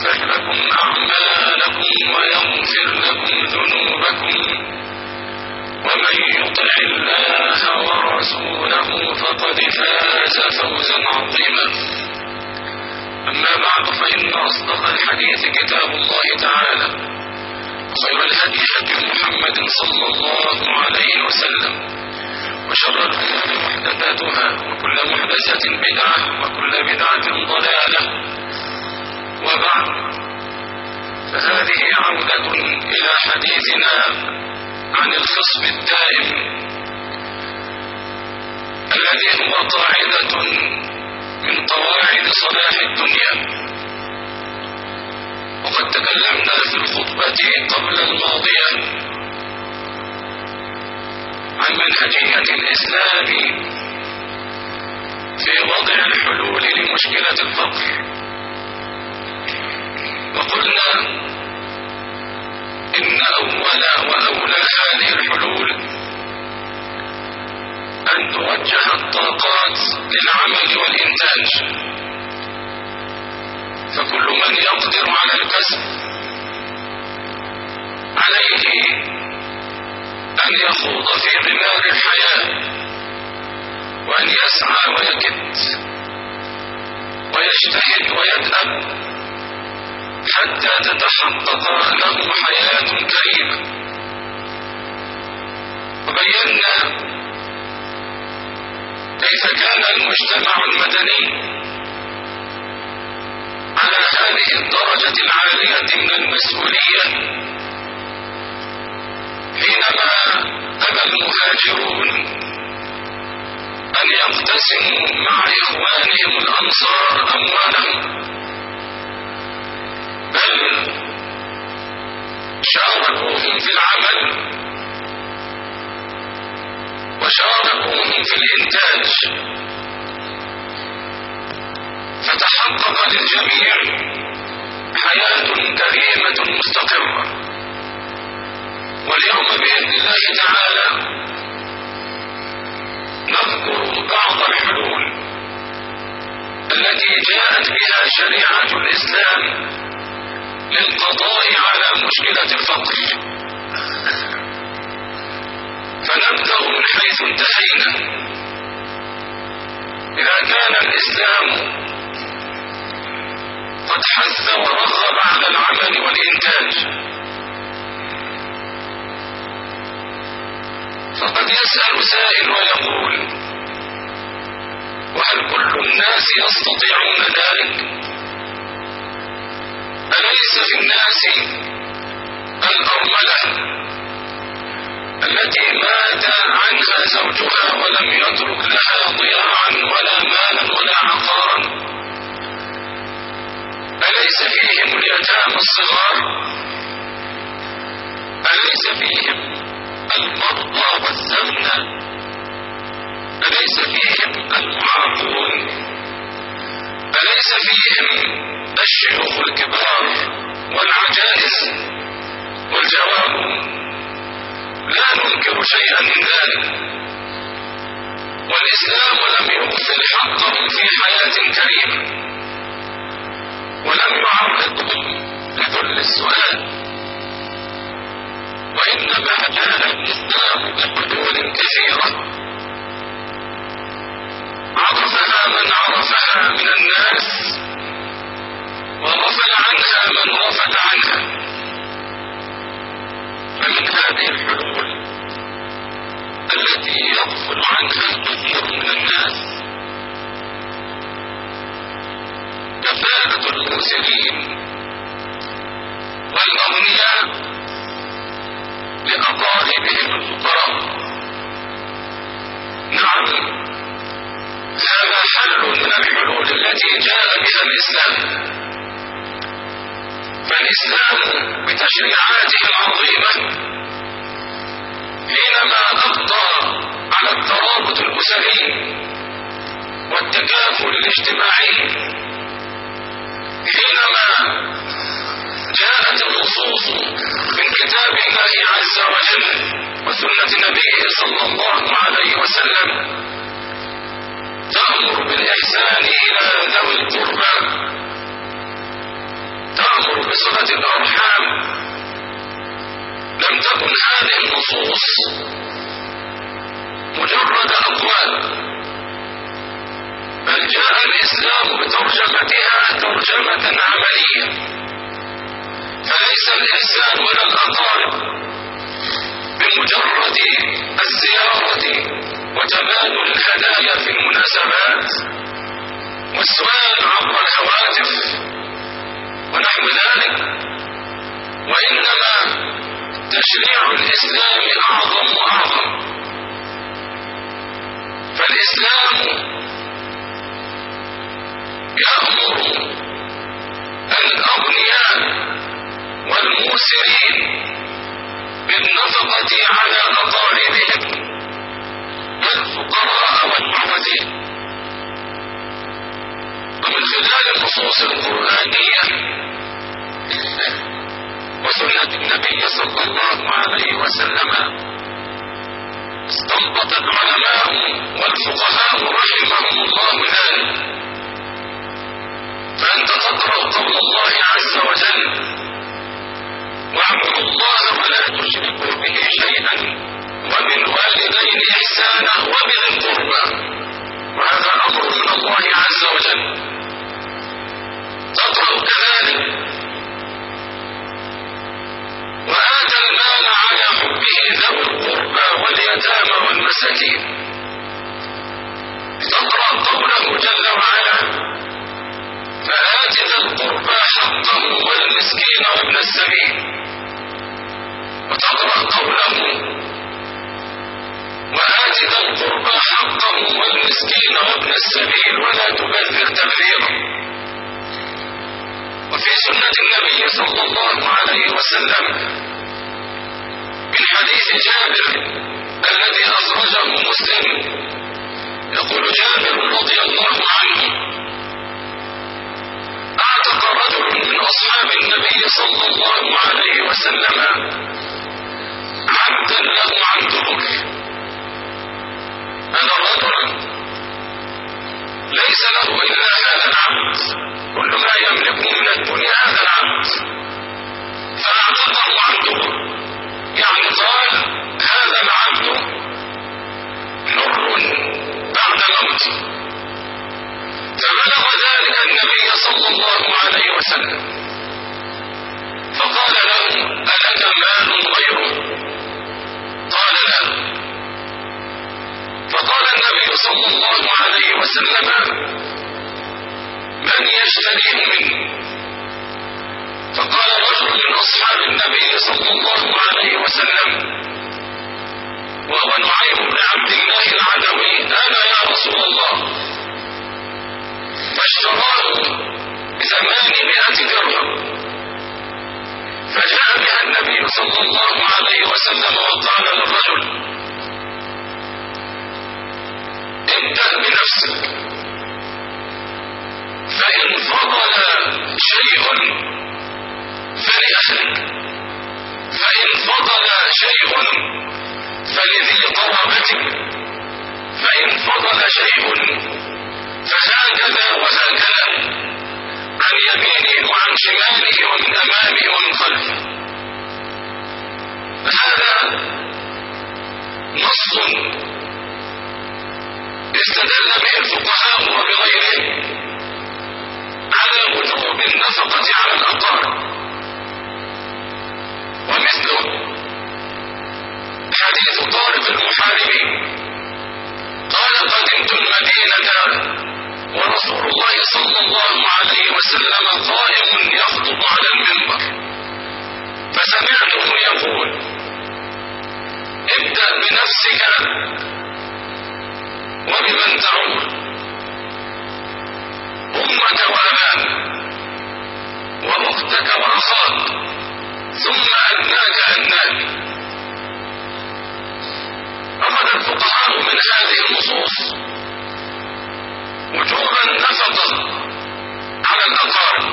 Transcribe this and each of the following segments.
يصلح لكم أعمالكم ويغفر لكم ذنوبكم ومن يطع الله ورسوله فقد فاز فوزا عظيما. أما بعد فإن أصدق الحديث كتاب الله تعالى خير الهدي هدي محمد صلى الله عليه وسلم وشر الأمور محدثاتها وكل محدثة بدعة وكل بدعة ضلالة. وبعد. فهذه عودة إلى حديثنا عن الخصم الدائم الذي هو قاعدة من قواعد صلاح الدنيا. وقد تكلمنا في الخطبة قبل الماضية عن منهجية الإسلام في وضع الحلول لمشكلة الفقر. وقلنا إن أول وأولى هذه الحلول أن توجه الطاقات للعمل والإنتاج. فكل من يقدر على الكسب عليه أن يخوض في غمار الحياة وأن يسعى ويكد ويجتهد ويتأب. حتى تتحقق له حياة كريمة. وبينا كيف كان المجتمع المدني على هذه الدرجة العالية من المسؤولية حينما أبى المهاجرون أن يقتسموا مع إخوانهم الأنصار أموالهم شاركوهم في العمل وشاركوهم في الإنتاج. فتحقق للجميع حياة كريمة مستقرة. واليوم بإذن الله تعالى نذكر بعض الحلول التي جاءت بها شريعة الإسلام للقضاء على مشكلة الفقر. فنبدأ من حيث انتهينا. إذا كان الإسلام قد حث ورغب على العمل والإنتاج فقد يسأل سائل ويقول وهل كل الناس يستطيعون ذلك؟ أليس في الناس الأرملة التي مات عنها زوجها ولم يترك لها ضياعا ولا مالا ولا عقارا أليس فيهم اليتامى الصغار؟ أليس فيهم المرضى والسمنة أليس فيهم المعاقون أليس فيهم الشيوخ الكبار والعجائز والجواب. لا ننكر شيئا من ذلك. والإسلام لم يغفل حقهم في حياة كريمة ولم يعرضهم لكل السؤال. وإنما جاء الإسلام بحلول كثيرة. عرفها من عرفها من الناس. وغفل عنها من غفل عنها. فمن هذه الحلول التي يغفل عنها كثير من الناس كفاءة المرسلين والأغنياء لأقاربهم الفقراء. نعم هذا حل من الحلول التي جاء بها الإسلام فالإسلام بتشريعاته العظيمة حينما أقضى على الترابط الأسري والتكافل الاجتماعي حينما جاءت النصوص من كتاب الله عز وجل وسنة نبيه صلى الله عليه وسلم تأمر بالإحسان إلى ذوي القربى تأمر بصلة الأرحام. لم تكن هذه النصوص مجرد أقوال بل جاء الإسلام بترجمتها ترجمة عملية. فليس الإحسان إلى الأقارب بمجرد الزيارة وتبادل الهدايا في المناسبات. والسؤال عبر الهواتف ونحو ذلك وإنما تشريع الإسلام أعظم وأعظم. فالإسلام يأمر الأغنياء والموسرين بالنفقة على أقاربهم الفقراء والمعوزين. ومن خلال النصوص القرآنية وسنة النبي صلى الله عليه وسلم استنبط العلماء والفقهاء رحمهم الله ذلك فأنت تقرأ قول الله عز وجل واعبدوا الله ولا تشركوا به شيئا وبالوالدين إحسانا وبذي القربى. وهذا أمر من الله عز وجل. تطرأ كذلك. وآتى المال على حبه ذو القربى واليتامى والمساكين. تقرأ قوله جل وعلا فآت ذا القربى حقه والمسكين وابن السبيل. وتقرأ قوله وآت ذا القربى حقه والمسكين وابن السبيل ولا تبذر تبذيرا وفي سنة النبي صلى الله عليه وسلم من حديث جابر الذي أخرجه مسلم يقول جابر رضي الله عنه أعتق رجل من أصحاب النبي صلى الله عليه وسلم عبدا له عن دبر هذا الرجل ليس له إلا هذا العبد. كل ما يملكه من الدنيا هذا العبد. فاعتقه عن دبر يعني قال هذا العبد حر بعد موته فبلغ ذلك النبي صلى الله عليه وسلم. فقال له ألك مال غيره قال لا فقال النبي صلى الله عليه وسلم من يشتريه منه. فقال رجل من أصحاب النبي صلى الله عليه وسلم وهو نعيم بن عبد الله العدوي أنا يا رسول الله. فاشتراه بثمانمائة درهم. فجاء بها النبي صلى الله عليه وسلم وقال للرجل ابدأ بنفسك. فإن فضل شيء فلأهلك فإن فضل شيء فلذي قرابتك. فإن فضل شيء فهكذا وهكذا عن يمينه وعن شماله ومن أمامه ومن خلفه هذا نص استدل به الفقهاء وبغيرهم. على وجوب النفقة على الأقارب ومثله حديث طارق المحاربين قال قدمت المدينة ورسول الله صلى الله عليه وسلم قائم يخطب على المنبر. فسمعته يقول ابدأ بنفسك وبمن تعود أمك وأباك وأختك وأخاك ثم أدناك أدناك. أخذ الفقهاء من هذه النصوص وجوب النفقة على الأقارب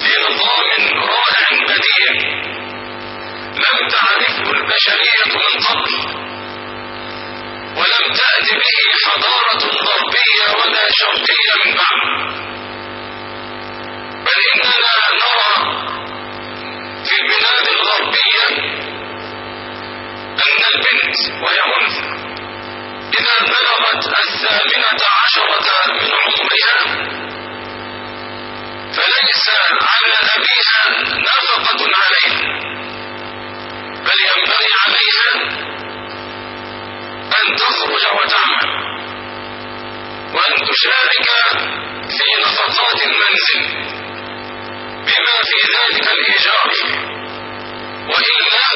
في نظام رائع بديع لم تعرفه البشرية من قبل. ولم تأت به حضارة غربية ولا شرقية من بعد. بل إننا نرى في البلاد الغربية أن البنت وهي أنثى إذا بلغت الثامنة عشرة من عمرها فليس على أبيها نفقة عليها. أن تخرج وتعمل. وأن تشارك في نفقات المنزل بما في ذلك الإيجار. وإلا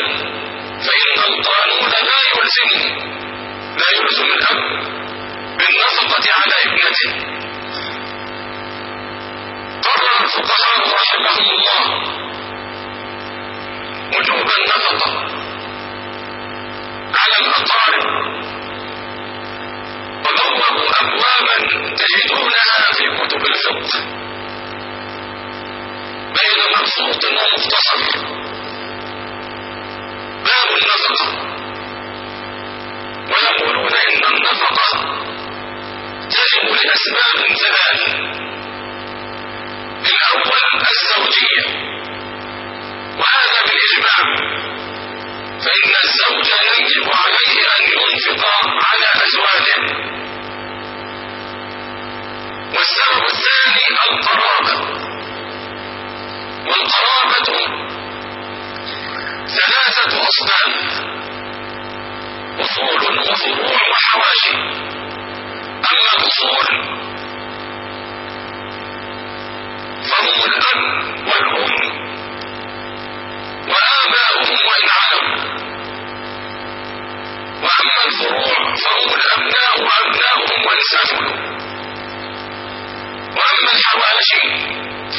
فإن القانون لا يلزمه لا يلزم الأب بالنفقة على ابنته. قرر الفقهاء رحمهم الله وجوب النفقة على الأقارب. وبوبوا أبوابا تجدونها في كتب الفقه. بين مبسوط ومختصر. باب النفقة. ويقولون إن النفقة تجب لأسباب ثلاث الأول الزوجية. وهذا بالإجماع. فإن الزوج يجب عليه أن ينفق على أزواجه. والسبب الثاني القرابة. والقرابة ثلاثة أصناف وفروع وحواشي. أما الأصول فهم الأب والأم. فهم الأبناء وأبناؤهم وإن سافلوا وأما الحواشي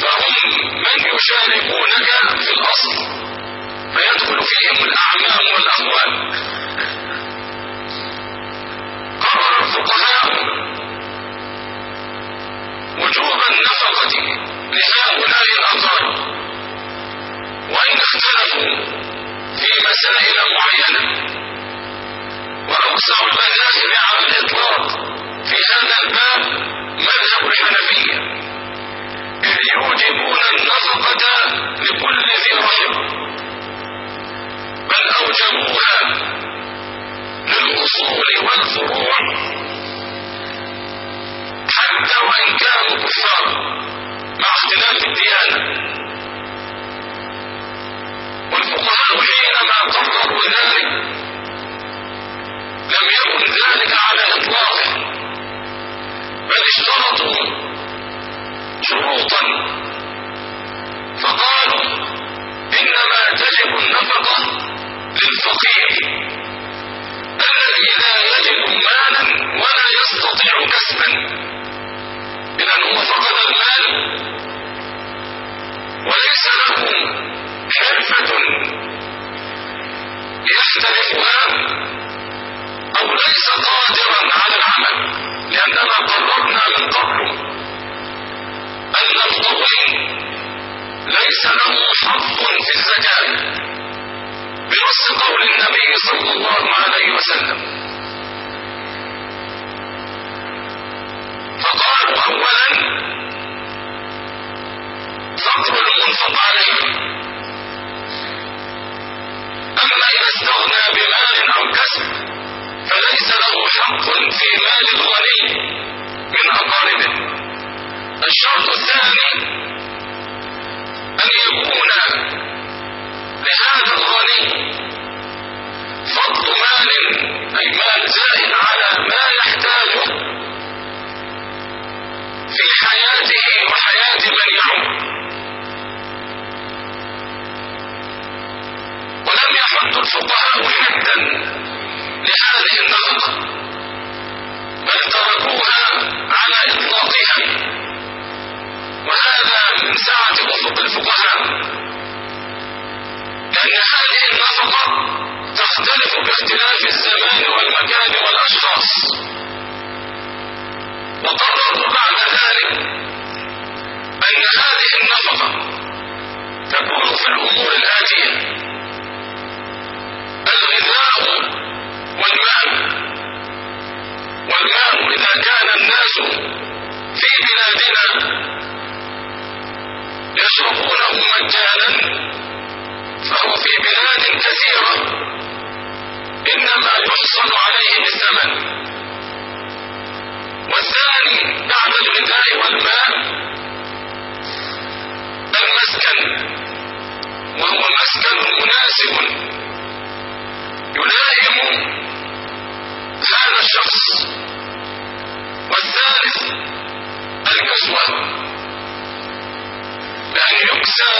فهم من يشاركونك في الأصل فيدخل فيهم الأعمام والأخوال قرر الفقهاء وجوب النفقة لهؤلاء الأقارب وإن اختلفوا في مسائل معينة وأوسع المذاهب على الإطلاق في هذا الباب مذهب الحنفية إذ يوجبون النفقة لكل ذي رحم بل أوجبوها للأصول والفروع حتى وإن كانوا كفارا مع اختلاف الديانة والفقهاء حينما قرروا ذلك لم يكن ذلك على إطلاقه بل اشترطوا شروطا. فقالوا إنما تجب النفقة للفقير الذي لا يجد مالا ولا الله عليه وسلم. فقالوا أولا فقر المنفق عليه. أما إذا استغنى بمال أو كسب فليس له حق في مال الغني من أقاربه. الشرط الثاني أن يكون لهذا الغني فضل مال أي مال زائد على ما يحتاجه في حياته وحياة من يعود ولم يحط الفقهاء حدا لهذه النفقة بل تركوها على إطلاقها وهذا من سعة أفق الفقهاء لأن هذه النفقة باختلاف الزمان والمكان والأشخاص. وقرروا بعد ذلك أن هذه النفقة تكون في الأمور الآتية. الغذاء والماء والماء إذا كان الناس في بلادنا يشربونه مجانا فهو في بلاد كثيرة. إنما يحصل عليه بالثمن والثاني بعد الغذاء والماء. المسكن. وهو مسكن مناسب. يلائم هذا الشخص. والثالث الكسوة. بأن يكسى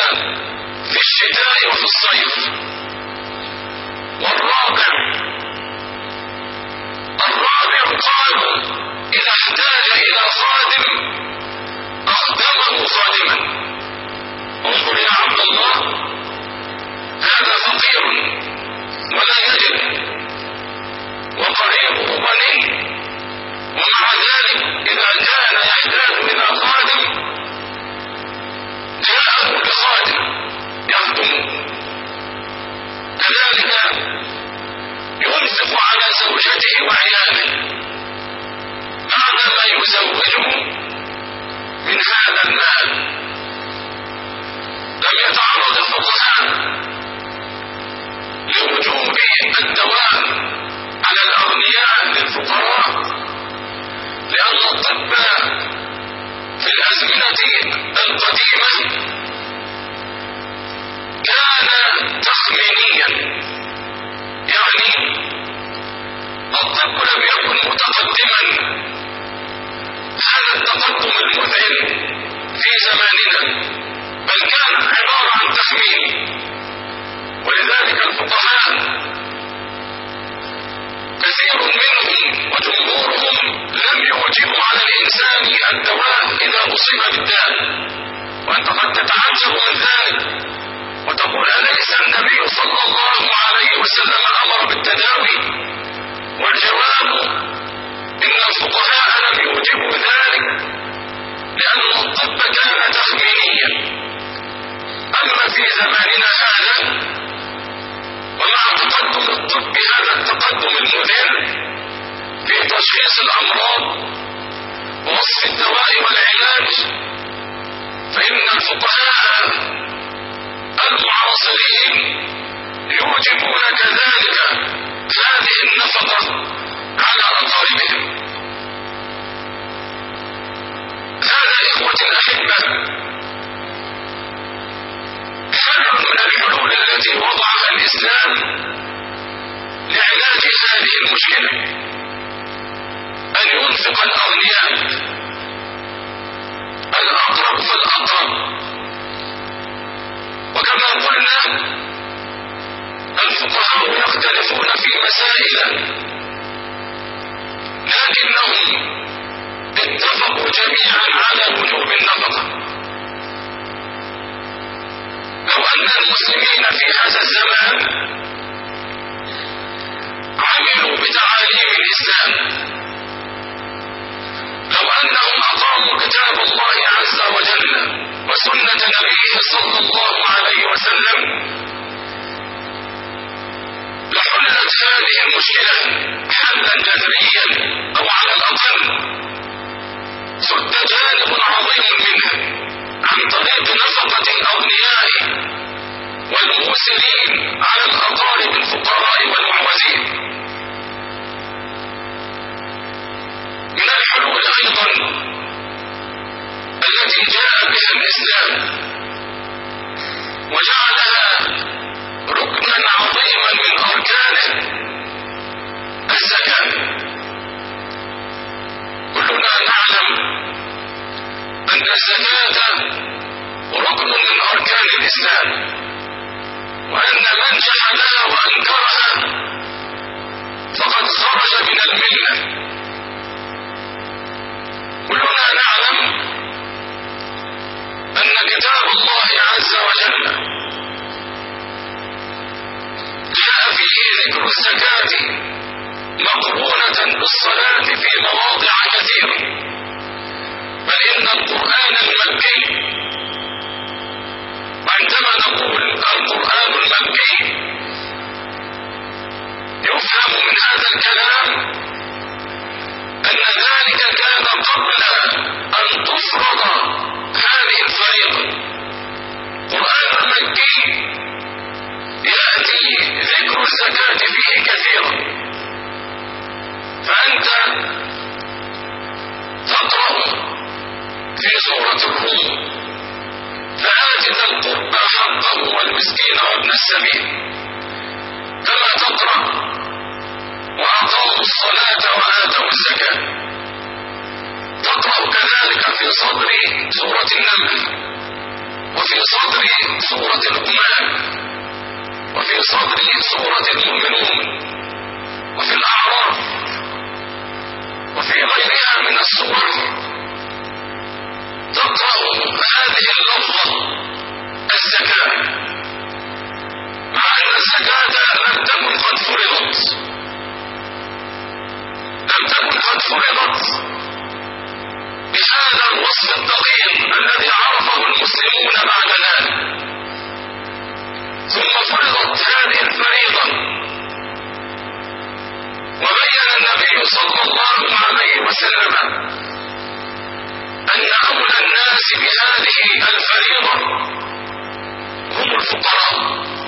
في الشتاء وفي الصيف. والرابع الرابع قالوا إذا احتاج إلى خادم أخدمه خادما انظر يا عبد الله هذا فقير ولا يجد وقريبه غني ومع ذلك إذا كان يحتاج إلى خادم زوجته وعياله بعدما يزوجه من هذا المال. لم يتعرض الفقهاء لوجوب الدوام على الأغنياء للفقراء. لأن الطب في الأزمنة القديمة كان تخمينيا يعني الطب لم يكن متقدما هذا التقدم المذهل في زماننا بل كان عبارة عن تخمين ولذلك الفقهاء كثير منهم وجمهورهم لم يوجبوا على الإنسان الدواء إذا أصيب بالداء وأنت قد تتعجب من ذلك. وتقول أليس النبي صلى الله عليه وسلم أمر بالتداوي. والجواب إن الفقهاء لم يوجبوا ذلك لأن الطب كان تخمينيا أما في زماننا هذا ومع تقدم الطب هذا التقدم المذل في تشخيص الأمراض ووصف الدواء والعلاج فإن الفقهاء المعاصرين يوجبون كذلك هذه النفقة على أقاربهم. هذا إخوة الأحبة. حل من الحلول التي وضعها الإسلام لعلاج هذه المشكلة. أن ينفق الأغنياء الأقرب فالأقرب وكما قلنا الفقهاء يختلفون في مسائل لكنهم اتفقوا جميعا على وجوب النفقة. لو أن المسلمين في هذا الزمان عملوا بتعاليم الإسلام لو أنهم أقاموا كتاب الله عز وجل وسنة نبيه صلى الله عليه وسلم لحلت هذه المشكلة حلا جذريا أو على الأقل سد جانب عظيم منها عن طريق نفقة الأغنياء والموسرين على الأقارب. والمسكين وابن السبيل. كما تقرأ وأقاموا الصلاة وآتوا الزكاة. تقرأ كذلك في صدر سورة النمل وفي صدر سورة لقمان وفي صدر سورة المؤمنون وفي الأعراف وفي غيرها من السور. تقرأ هذه اللفظة الزكاة. مع أن الزكاة لم تكن قد فرضت. لم تكن قد فرضت. بهذا الوصف الدقيق الذي عرفه المسلمون بعد ذلك ثم فرضت هذه الفريضة. وبين النبي صلى الله عليه وسلم أن أولى الناس بهذه الفريضة هم الفقراء.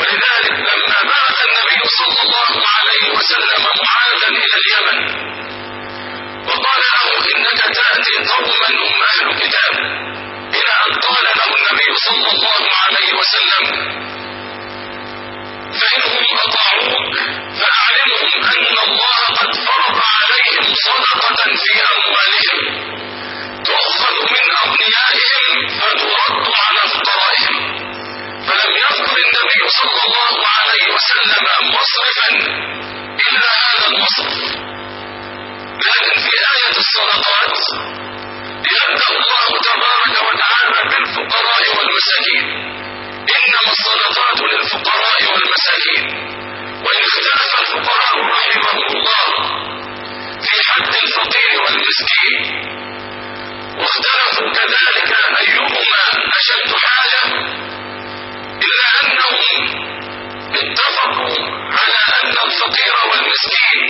ولذلك لما بعث النبي صلى الله عليه وسلم معاذا إلى اليمن وقال له إنك تأتي قوما هم أهل كتاب إلى أن قال له النبي صلى الله عليه وسلم فإنهم أطاعوك فأعلمهم أن الله قد فرض عليهم صدقة في أموالهم. تؤخذ من أغنيائهم فترد على فقرائهم. فلم يذكر النبي صلى الله عليه وسلم مصرفا إلا هذا المصرف لكن في آية الصدقات يبدأ الله تبارك وتعالى بالفقراء والمساكين. إنما الصدقات للفقراء والمساكين. وإن اختلف الفقراء رحمهم الله في حد الفقير والمسكين. واختلفوا كذلك أيهما أشد حاجة؟ إلا أنهم اتفقوا على أن الفقير والمسكين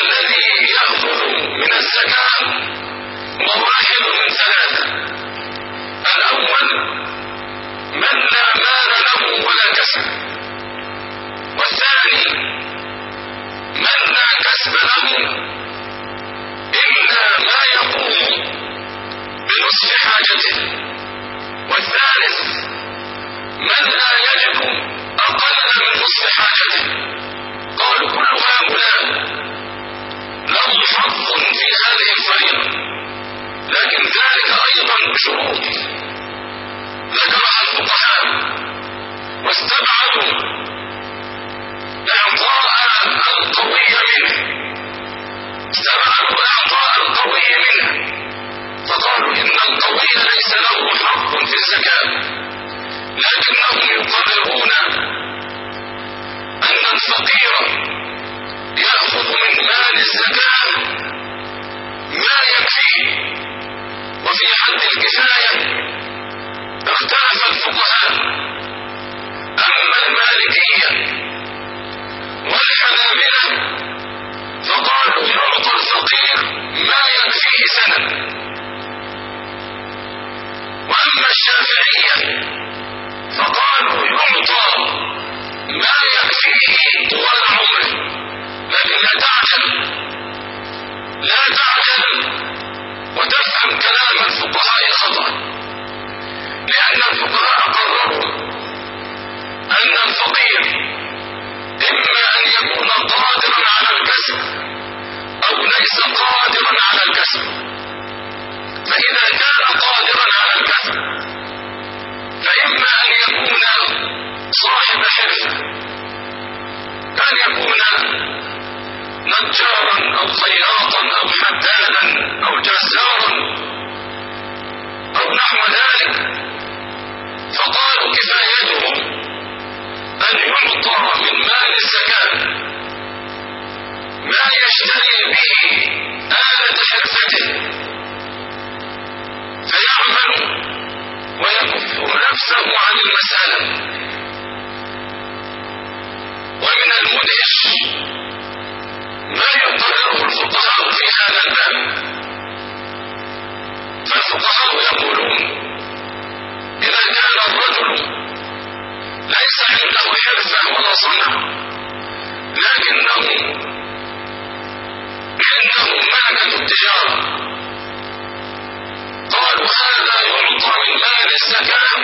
الذي يأخذ من الزكاة مراحل من ثلاثة. الأول من لا مال له ولا كسب. والثاني من لا كسب له إلا ما يقوم بنصف حاجته. والثالث من لا يجد أقل من نصف حاجته؟ قالوا كل هؤلاء لهم حظ في هذه الفريضة. لكن ذلك أيضا بشروط. ذكرها الفقهاء واستبعدوا إعطاء القوي منه. استبعدوا إعطاء القوي منه. فقالوا إن القوي ليس له حق في الزكاة. لكنهم يقررون أن الفقير يأخذ من مال الزكاة ما يكفيه وفي حد الكفاية اختلف الفقهاء أما المالكية والحنابلة فقالوا يعطى الفقير ما يكفيه سنة وأما الشافعية فقالوا يعطى ما يكفيه طوال عمره لكن لا تعجل لا تعجل وتفهم كلام الفقهاء خطأ لأن الفقهاء قرروا أن الفقير إما أن يكون قادرا على الكسب أو ليس قادرا على الكسب فإذا كان قادرا على الكسب فإما أن يكون صاحب حرفة كان يكون نجارا أو خياطا أو حدادا أو جزارا أو نحو ذلك فقالوا كفايته أن يعطى من مال الزكاة؟ ما يشتري به آلة حرفته؟ ويكف نفسه عن المسألة. ومن المدهش ما يقرره الفقهاء في هذا الباب. فالفقهاء يقولون إذا كان الرجل ليس عنده حرفة ولا صنع لكنه عنده ملكة التجارة. قالوا هذا يعطى من مال الزكاة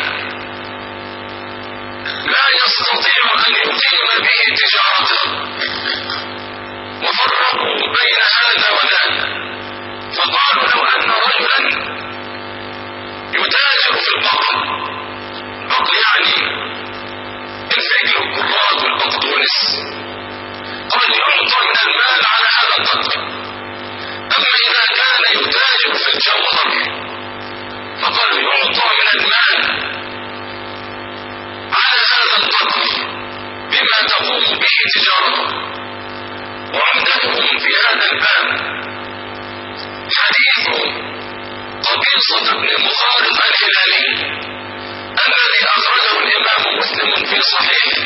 لا يستطيع أن يقيم به تجارته وفرقوا بين هذا وذاك فقالوا لو أن رجلا يتاجر في البقر بقر يعني الفجر والكرات والبقدونس قال يعطى من المال على هذا القدر أما إذا كان يتاجر في الجوهر فقال يعطى من المال على هذا القدر بما تقوم به تجارته وعمدتهم في هذا الباب. حديث قبيصة بن مخارق الهلالي الذي أخرجه الإمام مسلم في صحيحه.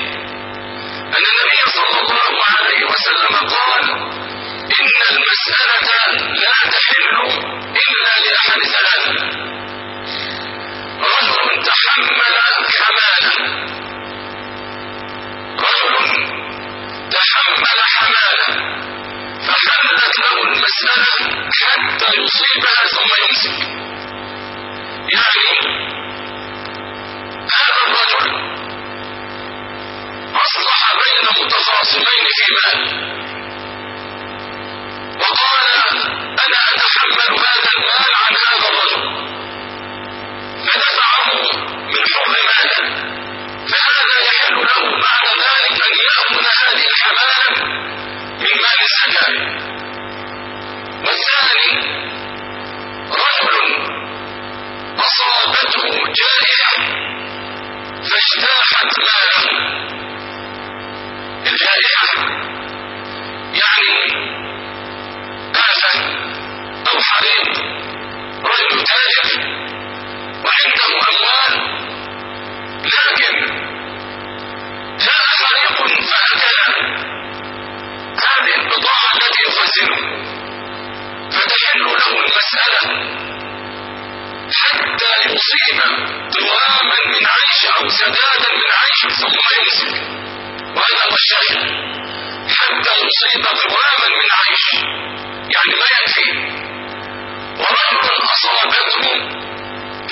أن النبي صلى الله عليه وسلم قال إن المسألة لا تحل إلا لأحد ثلاثة رجل تحمل حمالة رجل تحمل حمالة فحلت له المسألة حتى يصيبها ثم يمسك. يعني هذا الرجل أصلح بين متخاصمين في مال وقال أنا أتحمل هذا المال عن هذا الرجل. فدفعه من حر ماله فهذا له بعد ذلك أن هذه الحمالة من مال الزكاة والثاني رجل أصابته جائحة فاجتاحت ماله. الجائحة يعني نفسه أو حريم رجل تاجر وعنده أموال لكن جاء فريق فأكل هذه البضاعة التي يخزنها فتحل له المسألة حتى يصيب طعاما من عيش أو سدادا من عيش ثم يمسك. وهذا الشاهد حتى يصيب قواما من عيش. يعني ما يكفي. ورجل أصابته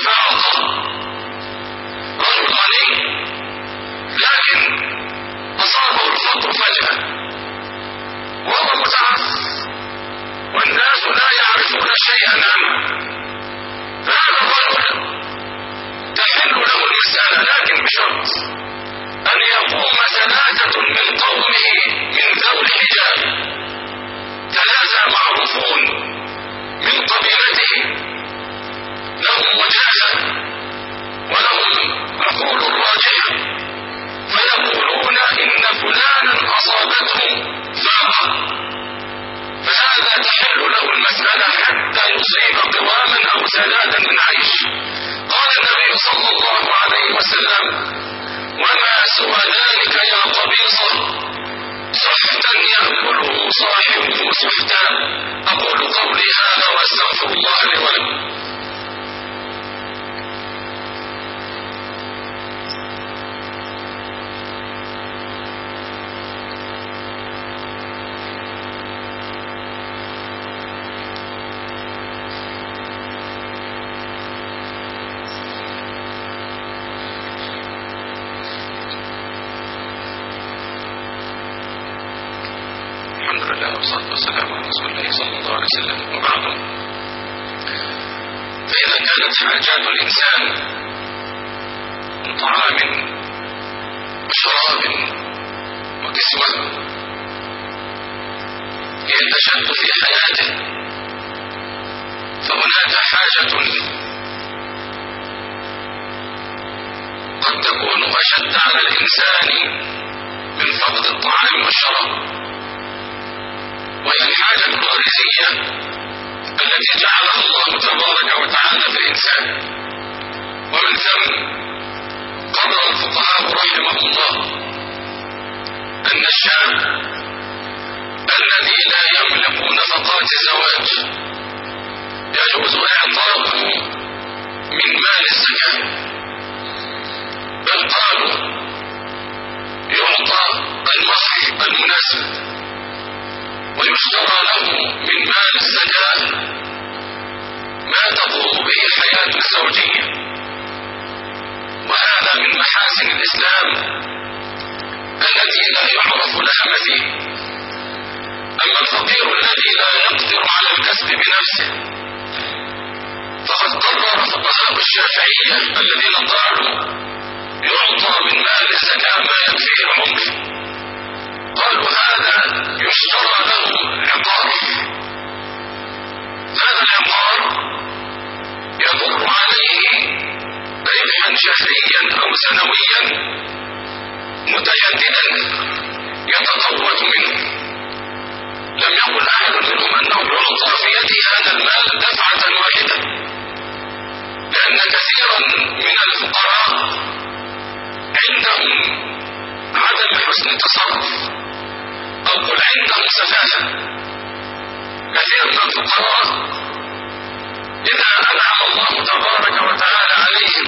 فاقة. رجل غني. لكن أصابه الفقر فجأة. وهو متعفف والناس لا يعرفون شيئا. عنه فهذا الرجل تحل له المسألة لكن بشرط. أن يقوم ثلاثة من قومه من ذوي الحجاب ثلاثة معروفون من قبيلته لهم وجاهة ولهم عقول راجحة. فيقولون إن فلانا أصابته فاقة فهذا تحل له المسألة حتى يصيب قواما أو سلادا من عيش. قال النبي صلى الله عليه وسلم وما سوى ذلك يا قبيصة سحتا يأكله صاحبه سحتا. أقول قولي هذا وأستغفر الله لي ولكم. والسلام على رسول الله صلى الله عليه وسلم. وبعد. فإذا كانت حاجات الإنسان من طعام وشراب وكسوة هي أشد في حياته فهناك حاجة قد تكون أشد على الإنسان من فقد الطعام والشراب. وهي الحاجة التي جعلها الله تبارك وتعالى في الإنسان. ومن ثم قرر الفقهاء رحمهم الله أن الشاب الذي لا يملك نفقات الزواج يجوز إعطاؤه من مال الزكاة. بل قالوا يعطى المهر المناسب. ويشترى له من مال الزكاة ما تقوم به الحياة الزوجية. وهذا من محاسن الإسلام التي لا يعرف لها مثيل أما الفقير الذي لا يقدر على الكسب بنفسه فقد قرر فقهاء الشافعية الذين قالوا يعطى من مال الزكاة ما يكفيه العمر. قالوا هذا يشترى له عقار. هذا العقار يمر عليه ربحا شهريا أو سنويا متجددا يتقوت منه. لم يقل أحد منهم أنه يعطى في يده هذا المال دفعة واحدة لأن كثيرا من الفقراء عندهم عدم حسن التصرف. أو قل عندهم سفاهة كثير من الفقراء إذا أنعم الله تبارك وتعالى عليهم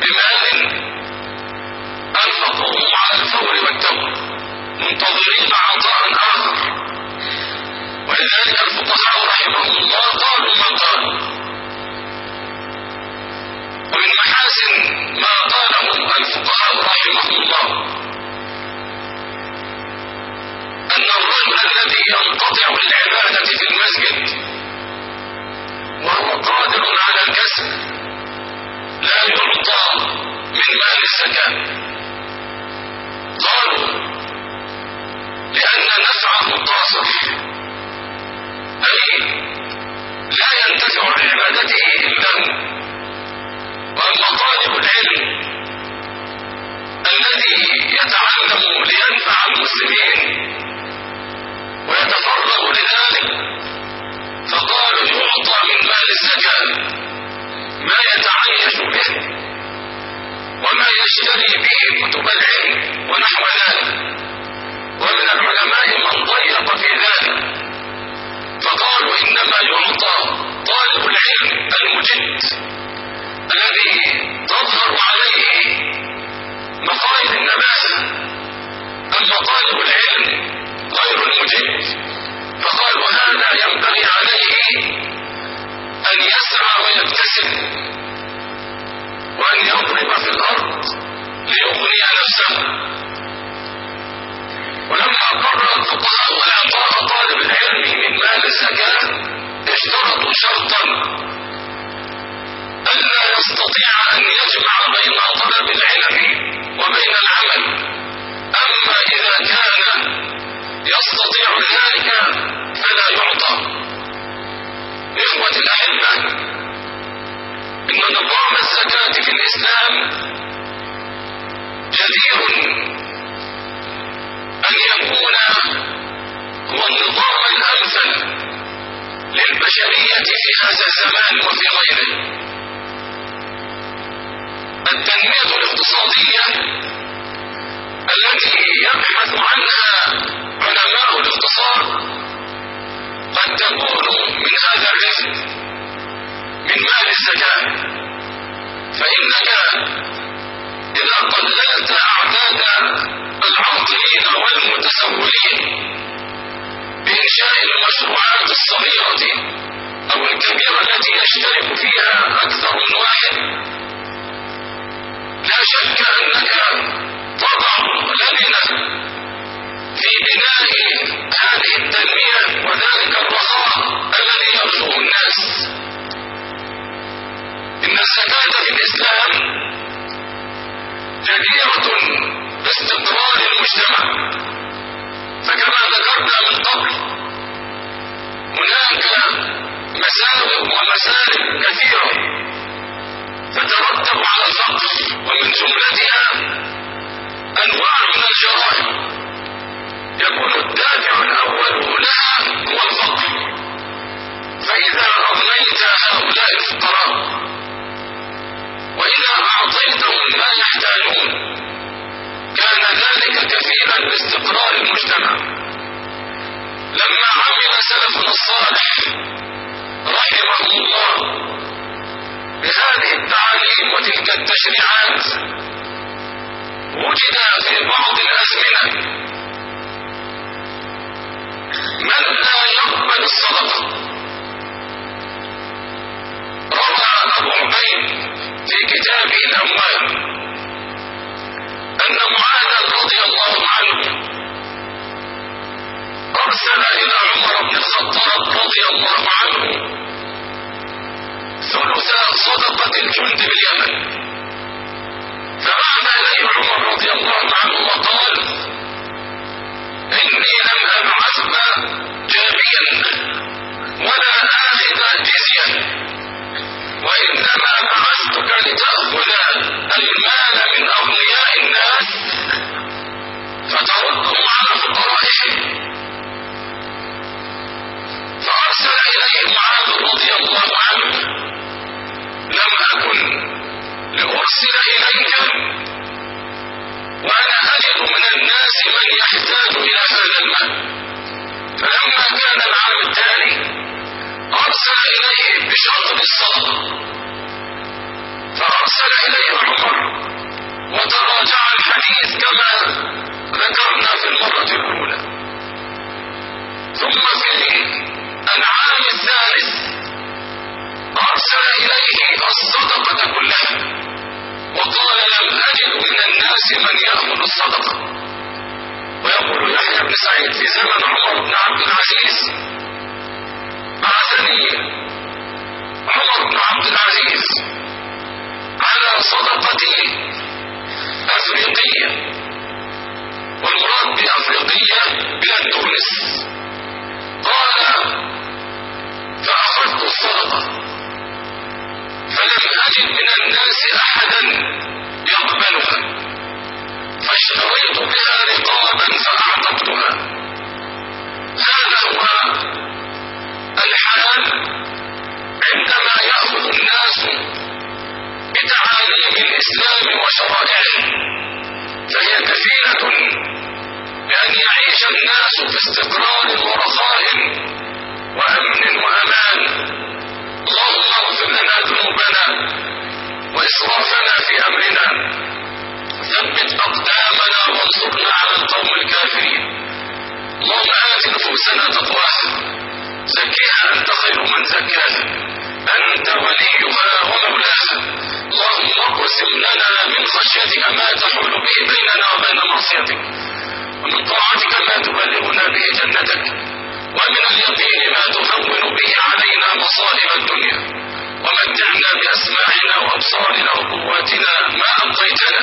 بمال أنفقوه على الفور والتور منتظرين عطاء آخر. ولذلك الفقهاء رحمهم الله قالوا ما قالوا ومن محاسن ما قاله الفقهاء رحمهم الله. أن الرجل الذي ينقطع العبادة في المسجد وهو قادر على الكسب لا يعطى من مال الزكاة. قالوا لأن نفعه قاصر أي لا ينتفع بعبادته إلا وأما طالب العلم الذي يتعلم لينفع المسلمين ويتفرغ لذلك فقال يعطى من مال الزكاة ما يتعيش به وما يشتري به كتب العلم ونحو ذلك. ومن العلماء من ضيق في ذلك فقالوا إنما يعطى طالب العلم المجد. الذي تظهر عليه مصائب النبات أما طالب العلم غير المجد فقالوا هذا ينبغي عليه أن يسعى ويبتسم وأن يضرب في الأرض ليغني نفسه. ولما قرر الفقهاء ولا طالب العلم من مال الزكاة اشترطوا شرطا يستطيع أن يجمع بين طلب العلم وبين العمل. أما إذا كان يستطيع ذلك فلا يعطى. إخوة الأحبة إن نظام الزكاة في الإسلام جدير. أن يكون هو النظام الأمثل للبشرية في هذا الزمان وفي غيره. التنمية الاقتصادية التي يبحث عنها علماء الاقتصاد قد تكون من هذا الرزق من مال الزكاة. فإنك إذا قللت أعداد العاطلين والمتسولين بإنشاء المشروعات الصغيرة أو الكبيرة التي يشترك فيها أكثر من واحد لا شك أنك تضع لبنة في بناء هذه التنمية وذلك الرخاء الذي يرجوه الناس. إن الزكاة في الإسلام جديرة باستقرار المجتمع. فكما ذكرنا من قبل هناك مساوئ ومسالك كثيرة. تترتب على الفقر ومن جملتها أنواع من الجرائم يكون الدافع الأول لها هو الفقر. فإذا أغنيت هؤلاء الفقراء وإذا أعطيتهم ما يحتاجون كان ذلك كفيلا باستقرار المجتمع. لما عمل سلفنا الصالح رحمه الله بهذه التعاليم وتلك التشريعات وجد في بعض الأزمنة من لا يقبل الصدقة؟ روى أبو عبيد في كتابه الأموال أن معاذا رضي الله عنه أرسل إلى عمر بن الخطاب رضي الله عنه ثلث صدقة الجند باليمن فبعث إليه عمر رضي الله عنه وقال إني لم أبعثك جابيا ولا آخذ جزيا وإنما بعثتك لتأخذ المال من أغنياء الناس من يأخذ الصدقة. ويقول يحيى بن سعيد في زمن عمر بن عبد العزيز بعثني عمر بن عبد العزيز على صدقة أفريقية والمراد بأفريقية بلاد تونس. قال فأخذت الصدقة فلم أجد من الناس أحدا يقبلها. فاشتريت بها رقابا فأعتقتها هذا هو الحال عندما يأخذ الناس بتعاليم الإسلام وشرائعه. فهي كفيلة بأن يعيش الناس في استقرار ورخاء وأمن وأمان. اللهم اغفر لنا ذنوبنا وإسرافنا في أمرنا. ثبت أقدامنا وانصرنا على القوم الكافرين. نفوسنا تقواها. زكيها أنت خير من زكاها. أنت وليها ومولاها. اللهم اقسم لنا من خشيتك ما تحول به بيننا وبين معصيتك. ومن طاعتك ما تبلغنا به جنتك. ومن اليقين ما تهون به علينا مصائب الدنيا. ومتعنا بأسماعنا وأبصارنا وقواتنا ما أبقيتنا.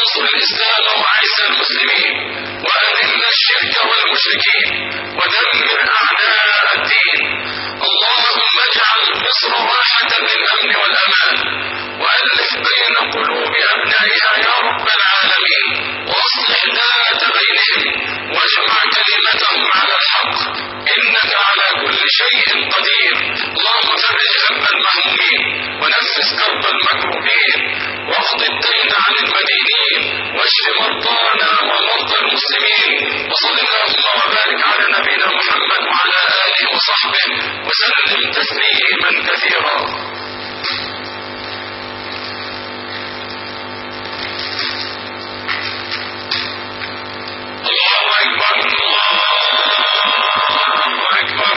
اللهم انصر الإسلام وأعز المسلمين وأذل الشرك والمشركين ودمر أعداء الدين. اللهم اجعل مصر راحة للأمن والأمان وألف بين قلوب أبنائها يا رب العالمين وأصلح ذات بينهم واجمع كلمتهم على الحق. إنك على كل شيء قدير. اللهم فرج المهمومين ونفس كرب المكروبين واقض الدين عن المدينين واشف مرضانا ومرضى المسلمين وصل اللهم وبارك على نبينا محمد وعلى آله وصحبه وسلم تسليما كثيرا. الله أكبر الله أكبر